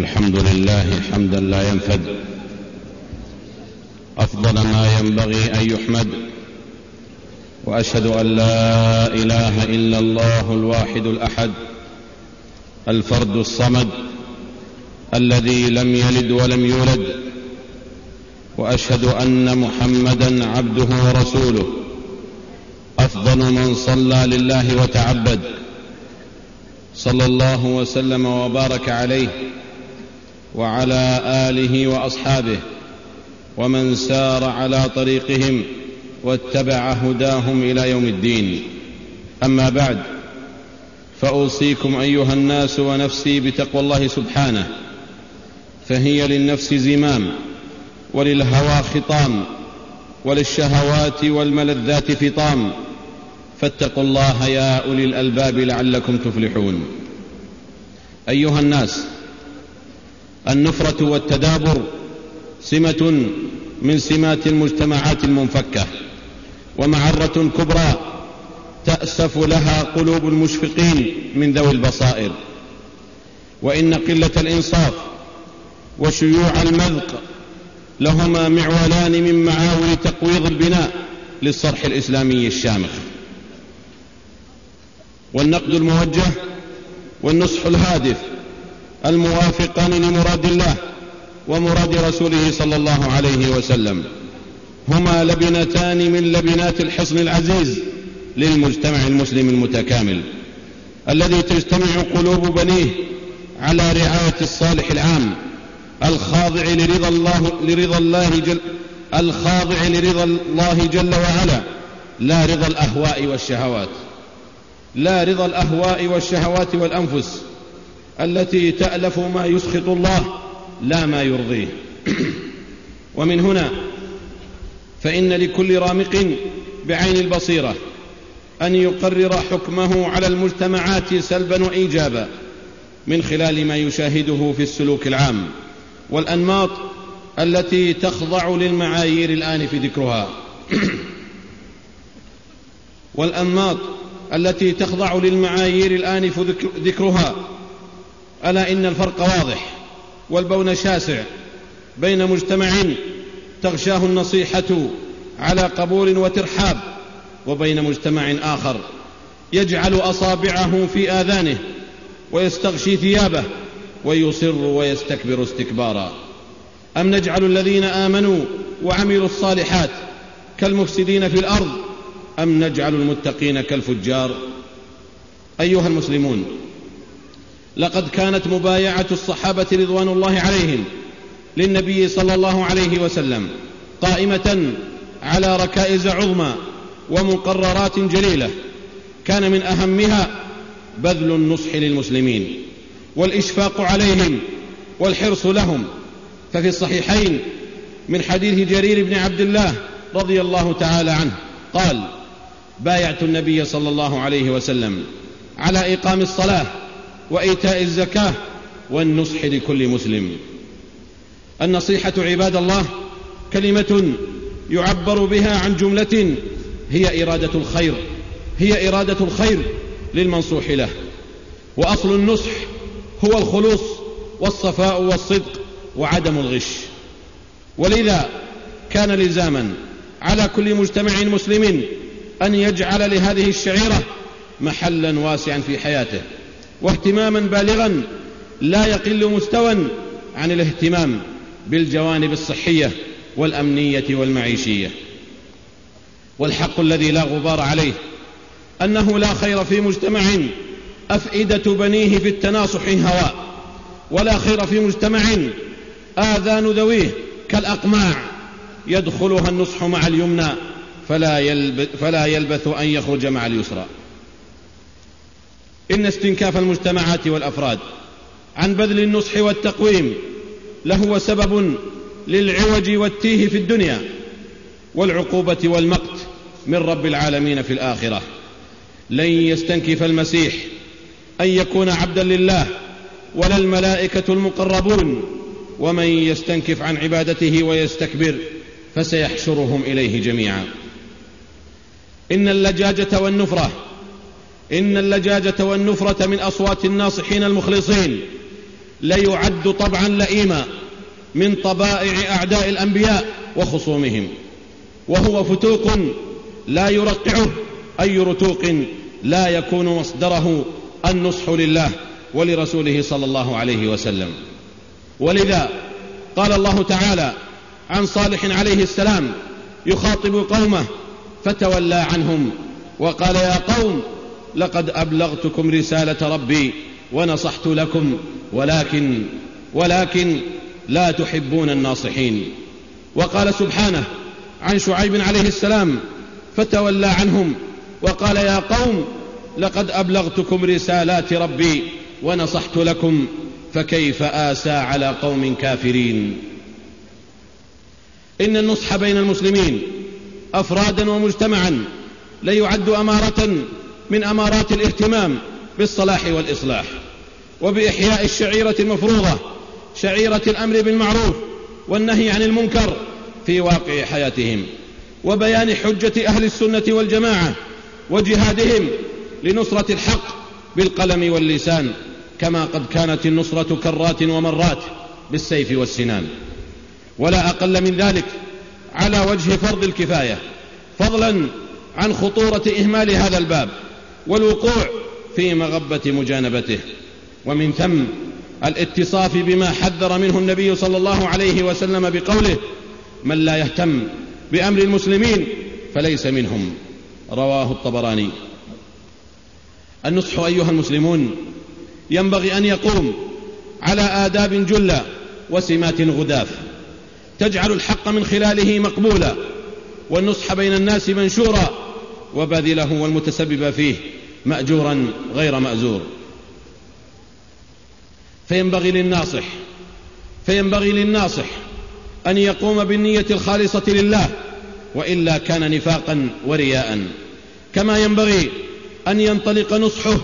الحمد لله حمدا لا ينفد. أفضل ما ينبغي أن يحمد. وأشهد أن لا إله إلا الله الواحد الأحد الفرد الصمد الذي لم يلد ولم يولد. وأشهد أن محمدا عبده ورسوله. أفضل من صلى لله وتعبد. صلى الله وسلم وبارك عليه. وعلى آله وأصحابه ومن سار على طريقهم واتبع هداهم إلى يوم الدين. أما بعد فأوصيكم أيها الناس ونفسي بتقوى الله سبحانه فهي للنفس زمام وللهوى خطام وللشهوات والملذات فطام. فاتقوا الله يا أولي الألباب لعلكم تفلحون. أيها الناس النفرة والتدابر سمة من سمات المجتمعات المنفكة ومعرة كبرى تأسف لها قلوب المشفقين من ذوي البصائر. وإن قلة الإنصاف وشيوع المذق لهما معولان من معاول تقويض البناء للصرح الإسلامي الشامخ. والنقد الموجه والنصح الهادف الموافقان لمراد الله ومراد رسوله صلى الله عليه وسلم. هما لبنتان من لبنات الحصن العزيز للمجتمع المسلم المتكامل الذي تجتمع قلوب بنيه على رعاية الصالح العام الخاضع لرضا الله لرضا الله جل الخاضع لرضا الله جل وعلا لا رضا الأهواء والشهوات لا رضا الأهواء والشهوات والأنفس. التي تألف ما يسخط الله لا ما يرضيه. ومن هنا فإن لكل رامق بعين البصيرة أن يقرر حكمه على المجتمعات سلبا وإيجابا من خلال ما يشاهده في السلوك العام والأنماط التي تخضع للمعايير الآن في ذكرها. والأنماط التي تخضع للمعايير الآن في ذكرها ألا إن الفرق واضح والبون شاسع بين مجتمع تغشاه النصيحة على قبول وترحاب وبين مجتمع آخر يجعل أصابعه في آذانه ويستغشي ثيابه ويصر ويستكبر استكبارا. أم نجعل الذين آمنوا وعملوا الصالحات كالمفسدين في الأرض أم نجعل المتقين كالفجار؟ أيها المسلمون لقد كانت مبايعة الصحابة رضوان الله عليهم للنبي صلى الله عليه وسلم قائمة على ركائز عظمى ومقررات جليلة. كان من أهمها بذل النصح للمسلمين والإشفاق عليهم والحرص لهم. ففي الصحيحين من حديث جرير بن عبد الله رضي الله تعالى عنه قال بايعت النبي صلى الله عليه وسلم على إقام الصلاة وإيتاء الزكاة والنصح لكل مسلم. النصيحة عباد الله كلمة يعبر بها عن جملة هي إرادة الخير هي إرادة الخير للمنصوح له. وأصل النصح هو الخلوص والصفاء والصدق وعدم الغش. ولذا كان لزاما على كل مجتمع مسلم أن يجعل لهذه الشعيرة محلا واسعا في حياته. واهتماما بالغا لا يقل مستوى عن الاهتمام بالجوانب الصحية والأمنية والمعيشية. والحق الذي لا غبار عليه أنه لا خير في مجتمع أفئدة بنيه في التناصح هواء ولا خير في مجتمع آذان ذويه كالأقماع يدخلها النصح مع اليمنى فلا, يلب فلا يلبث أن يخرج مع اليسرى. إن استنكاف المجتمعات والأفراد عن بذل النصح والتقويم لهو سبب للعوج والتيه في الدنيا والعقوبة والمقت من رب العالمين في الآخرة. لن يستنكف المسيح أن يكون عبدا لله ولا الملائكة المقربون ومن يستنكف عن عبادته ويستكبر فسيحشرهم إليه جميعا. إن اللجاجة والنفرة إن اللجاجة والنفرة من أصوات الناصحين المخلصين ليعد طبعا لئيما من طبائع أعداء الأنبياء وخصومهم. وهو فتوق لا يرقعه أي رتوق لا يكون مصدره النصح لله ولرسوله صلى الله عليه وسلم. ولذا قال الله تعالى عن صالح عليه السلام يخاطب قومه فتولى عنهم وقال يا قوم لقد أبلغتكم رسالة ربي ونصحت لكم ولكن ولكن لا تحبون الناصحين. وقال سبحانه عن شعيب عليه السلام فتولى عنهم وقال يا قوم لقد أبلغتكم رسالات ربي ونصحت لكم فكيف آسى على قوم كافرين؟ إن النصح بين المسلمين أفرادا ومجتمعا ليعد أمارة من أمارات الاهتمام بالصلاح والإصلاح وبإحياء الشعيرة المفروضة شعيرة الأمر بالمعروف والنهي عن المنكر في واقع حياتهم وبيان حجة أهل السنة والجماعة وجهادهم لنصرة الحق بالقلم واللسان كما قد كانت النصرة كرات ومرات بالسيف والسنان. ولا أقل من ذلك على وجه فرض الكفاية فضلا عن خطورة إهمال هذا الباب. والوقوع في مغبة مجانبته. ومن ثم الاتصاف بما حذر منه النبي صلى الله عليه وسلم بقوله من لا يهتم بأمر المسلمين فليس منهم. رواه الطبراني. النصح أيها المسلمون ينبغي أن يقوم على آداب جلة وسمات غداف. تجعل الحق من خلاله مقبولا. والنصح بين الناس منشورا. وباذله والمتسبب فيه مأجورا غير مأزور. فينبغي للناصح فينبغي للناصح أن يقوم بالنية الخالصة لله وإلا كان نفاقا ورياء. كما ينبغي أن ينطلق نصحه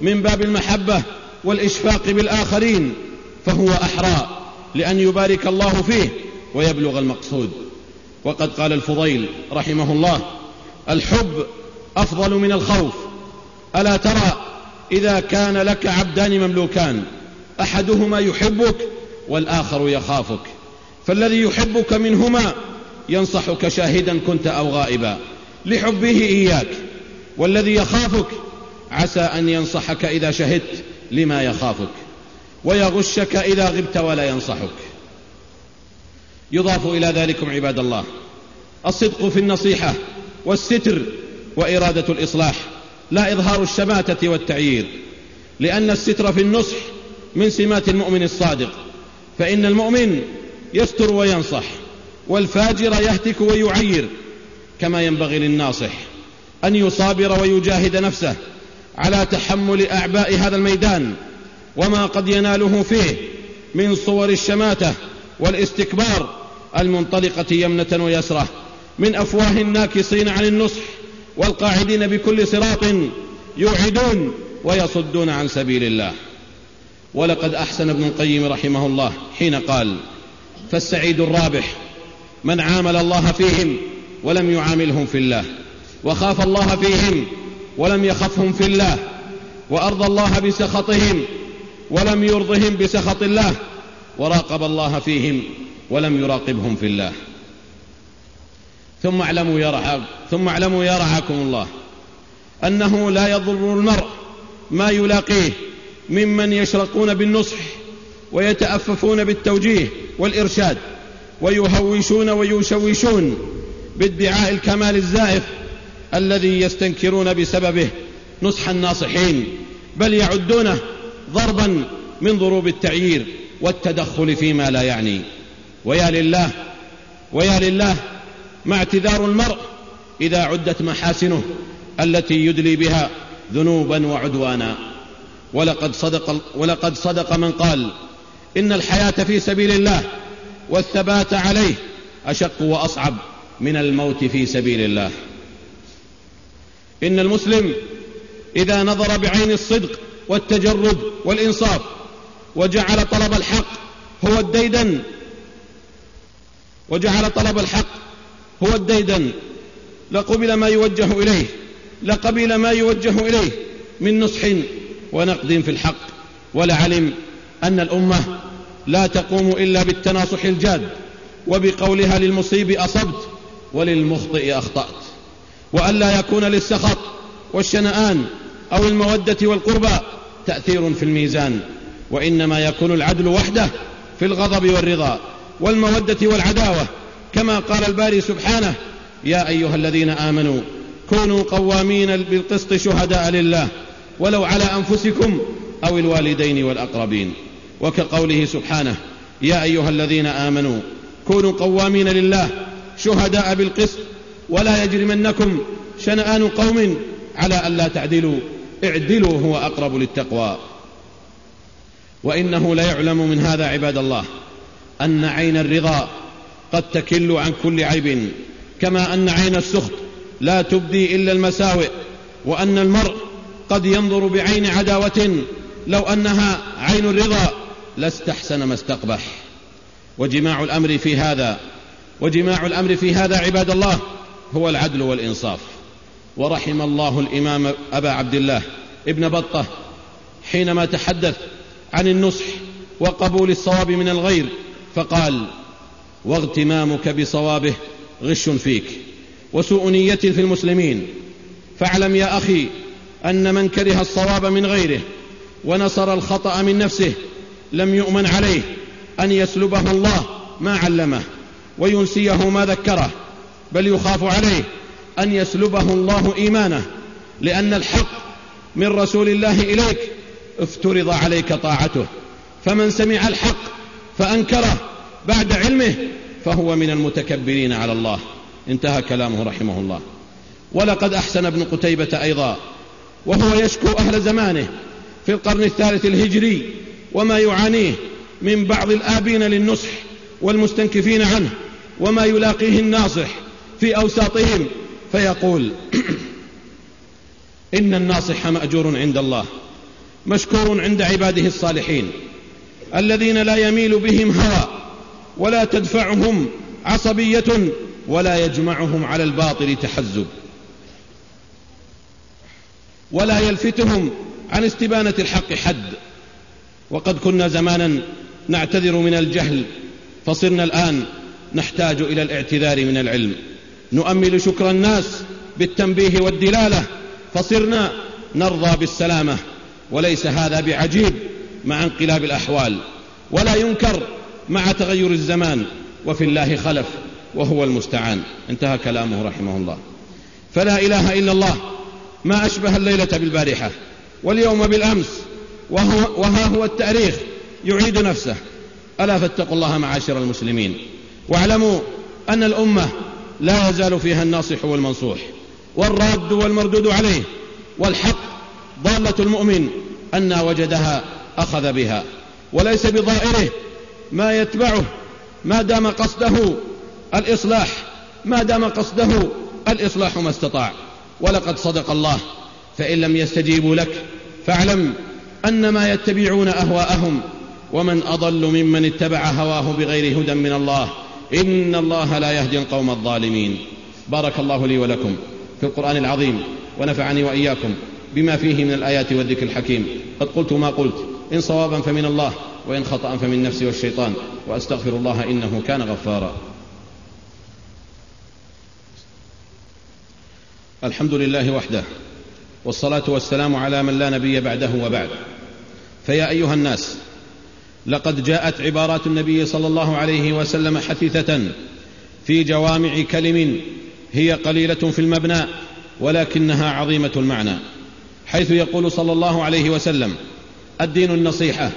من باب المحبة والإشفاق بالآخرين فهو أحرى لأن يبارك الله فيه ويبلغ المقصود. وقد قال الفضيل رحمه الله الحب أفضل من الخوف. ألا ترى إذا كان لك عبدان مملوكان أحدهما يحبك والآخر يخافك. فالذي يحبك منهما ينصحك شاهدا كنت أو غائبا. لحبه إياك. والذي يخافك عسى أن ينصحك إذا شهدت لما يخافك. ويغشك إذا غبت ولا ينصحك. يضاف إلى ذلكم عباد الله الصدق في النصيحة والستر وإرادة الإصلاح لا إظهار الشماتة والتعيير لأن الستر في النصح من سمات المؤمن الصادق فإن المؤمن يستر وينصح والفاجر يهتك ويعير كما ينبغي للناصح أن يصابر ويجاهد نفسه على تحمل أعباء هذا الميدان وما قد يناله فيه من صور الشماتة والاستكبار المنطلقة يمنة ويسرة. من أفواه الناكصين عن النصح والقاعدين بكل صراط يوعدون ويصدون عن سبيل الله. ولقد أحسن ابن القيم رحمه الله حين قال فالسعيد الرابح من عامل الله فيهم ولم يعاملهم في الله وخاف الله فيهم ولم يخفهم في الله وأرضى الله بسخطهم ولم يرضهم بسخط الله وراقب الله فيهم ولم يراقبهم في الله. ثم اعلموا يا رعاك ثم اعلموا يا رعاكم الله أنه لا يضر المرء ما يلاقيه ممن يشرقون بالنصح ويتأففون بالتوجيه والإرشاد ويهوشون ويشوشون بادعاء الكمال الزائف الذي يستنكرون بسببه نصح الناصحين بل يعدونه ضربا من ضروب التعيير والتدخل فيما لا يعني. ويا لله ويا لله ما اعتذار المرء إذا عدت محاسنه التي يدلي بها ذنوبا وعدوانا. ولقد صدق, ولقد صدق من قال إن الحياة في سبيل الله والثبات عليه أشق وأصعب من الموت في سبيل الله. إن المسلم إذا نظر بعين الصدق والتجرد والإنصاف وجعل طلب الحق هو الديدن وجعل طلب الحق هو الديدن لقبل ما يوجه إليه لقبل ما يوجه إليه من نصح ونقد في الحق. ولعلم أن الأمة لا تقوم إلا بالتناصح الجاد وبقولها للمصيب أصبت وللمخطئ أخطأت. وألا يكون للسخط والشنآن أو المودة والقربى تأثير في الميزان وإنما يكون العدل وحده في الغضب والرضا والمودة والعداوة كما قال الباري سبحانه يا أيها الذين آمنوا كونوا قوامين بالقسط شهداء لله ولو على أنفسكم أو الوالدين والأقربين. وكقوله سبحانه يا أيها الذين آمنوا كونوا قوامين لله شهداء بالقسط ولا يجرمنكم شنآن قوم على ألا تعدلوا اعدلوا هو أقرب للتقوى. وإنه ليعلم من هذا عباد الله أن عين الرضا قد تكل عن كل عيب. كما أن عين السخط لا تبدي إلا المساوئ وأن المرء قد ينظر بعين عداوة لو أنها عين الرضا لاستحسن ما استقبح. وجماع الأمر في هذا وجماع الأمر في هذا عباد الله هو العدل والإنصاف. ورحم الله الإمام أبا عبد الله ابن بطة حينما تحدث عن النصح وقبول الصواب من الغير فقال واغتمامك بصوابه غش فيك وسوء نية في المسلمين. فاعلم يا أخي أن من كره الصواب من غيره ونصر الخطأ من نفسه لم يؤمن عليه أن يسلبه الله ما علمه وينسيه ما ذكره بل يخاف عليه أن يسلبه الله إيمانه لأن الحق من رسول الله إليك افترض عليك طاعته. فمن سمع الحق فأنكره بعد علمه فهو من المتكبرين على الله. انتهى كلامه رحمه الله. ولقد أحسن ابن قتيبة أيضا وهو يشكو أهل زمانه في القرن الثالث الهجري وما يعانيه من بعض الآبين للنصح والمستنكفين عنه وما يلاقيه الناصح في أوساطهم فيقول إن الناصح مأجور عند الله مشكور عند عباده الصالحين الذين لا يميل بهم هوى ولا تدفعهم عصبية ولا يجمعهم على الباطل تحزب. ولا يلفتهم عن استبانة الحق حد. وقد كنا زمانا نعتذر من الجهل فصرنا الآن نحتاج إلى الاعتذار من العلم. نؤمل شكر الناس بالتنبيه والدلالة فصرنا نرضى بالسلامة. وليس هذا بعجيب مع انقلاب الأحوال. ولا ينكر مع تغير الزمان وفي الله خلف وهو المستعان. انتهى كلامه رحمه الله. فلا إله إلا الله. ما أشبه الليلة بالبارحة واليوم بالأمس وهو وها هو التاريخ يعيد نفسه. ألا فاتقوا الله معاشر المسلمين. واعلموا أن الأمة لا يزال فيها الناصح والمنصوح والراد والمردود عليه والحق ضالة المؤمن أن وجدها أخذ بها وليس بضائره ما يتبعه ما دام قصده الإصلاح ما دام قصده الإصلاح ما استطاع. ولقد صدق الله فإن لم يستجيبوا لك فاعلم أنما يتبعون أهواءهم ومن أضل ممن اتبع هواه بغير هدى من الله إن الله لا يهدي القوم الظالمين. بارك الله لي ولكم في القرآن العظيم ونفعني وإياكم بما فيه من الآيات والذكر الحكيم. قد قلت ما قلت إن صوابا فمن الله. وإن خطأ فمن نفسي والشيطان وأستغفر الله إنه كان غفارا. الحمد لله وحده والصلاة والسلام على من لا نبي بعده وبعد. فيا أيها الناس لقد جاءت عبارات النبي صلى الله عليه وسلم حثيثة في جوامع كلم هي قليلة في المبنى ولكنها عظيمة المعنى. حيث يقول صلى الله عليه وسلم الدين النصيحة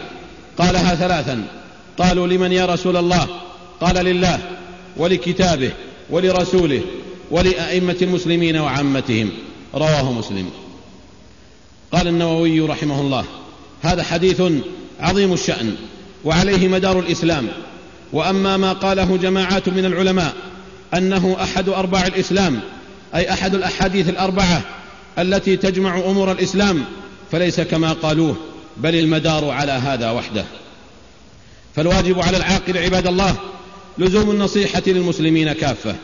قالها ثلاثا. قالوا لمن يا رسول الله؟ قال لله ولكتابه ولرسوله ولأئمة المسلمين وعامتهم. رواه مسلم. قال النووي رحمه الله هذا حديث عظيم الشأن وعليه مدار الإسلام. وأما ما قاله جماعات من العلماء أنه أحد أرباع الإسلام أي أحد الأحاديث الأربعة التي تجمع أمور الإسلام فليس كما قالوه. بل المدار على هذا وحده. فالواجب على العاقل عباد الله لزوم النصيحة للمسلمين كافة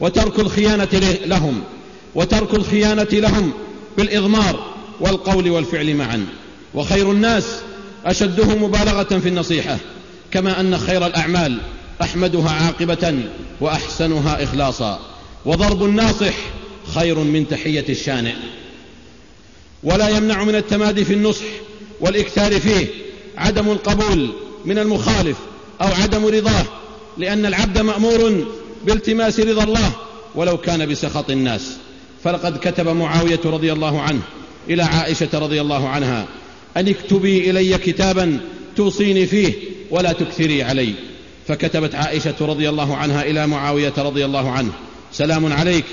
وترك الخيانة لهم وترك الخيانة لهم بالإضمار والقول والفعل معا. وخير الناس أشده مبالغة في النصيحة كما أن خير الأعمال أحمدها عاقبة وأحسنها إخلاصا. وضرب الناصح خير من تحية الشانئ. ولا يمنع من التمادي في النصح والإكثار فيه عدم القبول من المخالف أو عدم رضاه لأن العبد مأمور بالتماس رضا الله ولو كان بسخط الناس. فلقد كتب معاوية رضي الله عنه إلى عائشة رضي الله عنها أن اكتبي إلي كتابا توصيني فيه ولا تكثري علي. فكتبت عائشة رضي الله عنها إلى معاوية رضي الله عنه سلام عليك.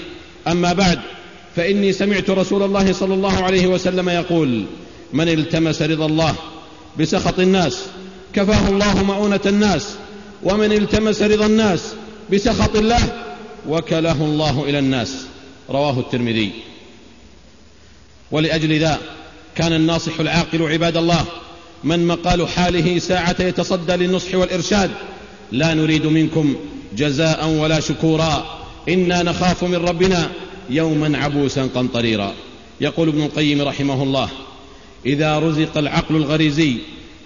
أما بعد فإني سمعت رسول الله صلى الله عليه وسلم يقول من التمس رضا الله بسخط الناس كفاه الله مؤونة الناس ومن التمس رضا الناس بسخط الله وكله الله إلى الناس. رواه الترمذي. ولأجل ذا كان الناصح العاقل عباد الله من مقال حاله ساعة يتصدى للنصح والإرشاد لا نريد منكم جزاء ولا شكورا. إنا نخاف من ربنا يوما عبوسا قمطريرا. يقول ابن القيم رحمه الله إذا رزق العقل الغريزي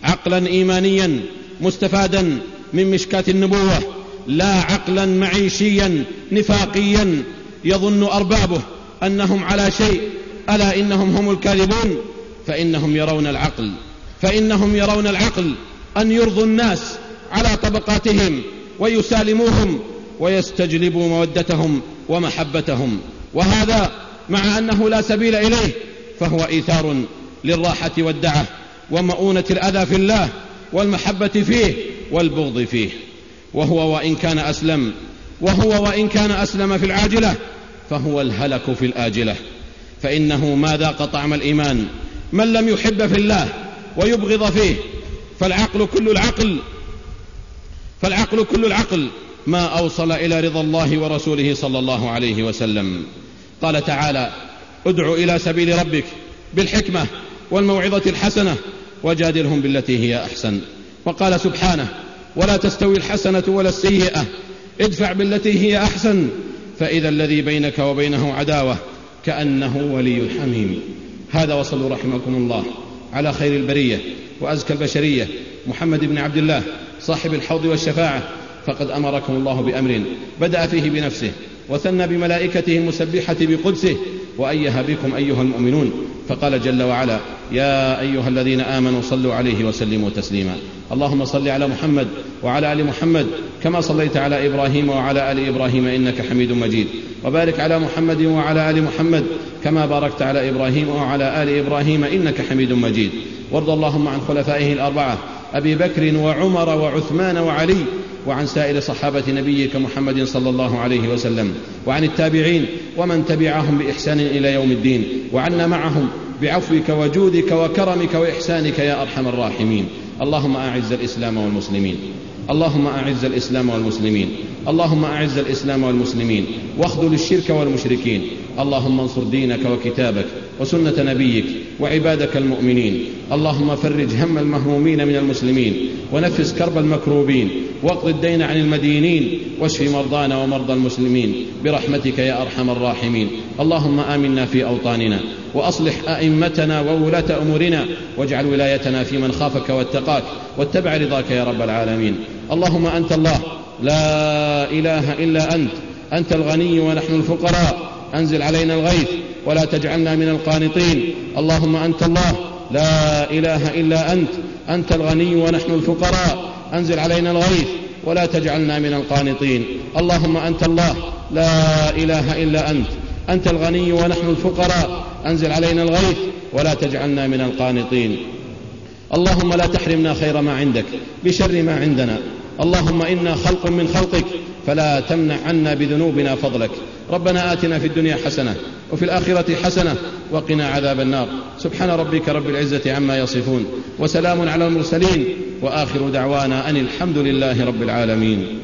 عقلا إيمانيا مستفادا من مشكاة النبوة لا عقلا معيشيا نفاقيا يظن أربابه أنهم على شيء ألا إنهم هم الكاذبون؟ فإنهم يرون العقل فإنهم يرون العقل أن يرضوا الناس على طبقاتهم ويسالموهم ويستجلبوا مودتهم ومحبتهم وهذا مع أنه لا سبيل إليه فهو إيثار للراحة والدعة ومؤونة الأذى في الله والمحبة فيه والبغض فيه. وهو وإن كان أسلم وهو وإن كان أسلم في العاجلة فهو الهلك في الآجلة. فإنه ما ذاق طعم الإيمان؟ من لم يحب في الله ويبغض فيه فالعقل كل العقل فالعقل كل العقل ما أوصل إلى رضا الله ورسوله صلى الله عليه وسلم. قال تعالى ادع إلى سبيل ربك بالحكمة والموعظة الحسنة وجادلهم بالتي هي أحسن. وقال سبحانه ولا تستوي الحسنة ولا السيئة ادفع بالتي هي أحسن فإذا الذي بينك وبينه عداوة كأنه ولي حميم هذا وصلوا رحمكم الله على خير البرية وأزكى البشرية. محمد بن عبد الله صاحب الحوض والشفاعة فقد أمركم الله بأمر بدأ فيه بنفسه وثنى بملائكته المسبحة بقدسه وأيه بكم أيها المؤمنون فقال جل وعلا يا أيها الذين آمنوا صلوا عليه وسلموا تسليما. اللهم صل على محمد وعلى آل محمد كما صليت على إبراهيم وعلى آل إبراهيم إنك حميد مجيد. وبارك على محمد وعلى آل محمد كما باركت على إبراهيم وعلى آل إبراهيم إنك حميد مجيد. وارض اللهم عن خلفائه الأربعة أبي بكر وعمر وعثمان وعلي وعن سائر صحابة نبيك محمد صلى الله عليه وسلم وعن التابعين ومن تبعهم بإحسان إلى يوم الدين وعنا معهم بعفوك وجودك وكرمك وإحسانك يا أرحم الراحمين. اللهم أعز الإسلام والمسلمين. اللهم أعز الإسلام والمسلمين. اللهم أعز الإسلام والمسلمين. واخذل الشرك والمشركين. اللهم انصر دينك وكتابك وسنة نبيك وعبادك المؤمنين. اللهم فرج هم المهمومين من المسلمين. ونفس كرب المكروبين. واقض الدين عن المدينين. واشف مرضانا ومرضى المسلمين. برحمتك يا أرحم الراحمين. اللهم آمنا في أوطاننا. وأصلح أئمتنا وولاة أمورنا واجعل ولايتنا في من خافك واتقاك واتبع رضاك يا رب العالمين. اللهم أنت الله لا إله إلا أنت أنت الغني ونحن الفقراء أنزل علينا الغيث ولا تجعلنا من القانطين. اللهم أنت الله لا إله إلا أنت أنت الغني ونحن الفقراء أنزل علينا الغيث ولا تجعلنا من القانطين. اللهم أنت الله لا إله إلا أنت أنت الغني ونحن الفقراء أنزل علينا الغيث ولا تجعلنا من القانطين. اللهم لا تحرمنا خير ما عندك بشر ما عندنا. اللهم إنا خلق من خلقك فلا تمنع عنا بذنوبنا فضلك. ربنا آتنا في الدنيا حسنة وفي الآخرة حسنة وقنا عذاب النار. سبحان ربك رب العزة عما يصفون وسلام على المرسلين وآخر دعوانا أن الحمد لله رب العالمين.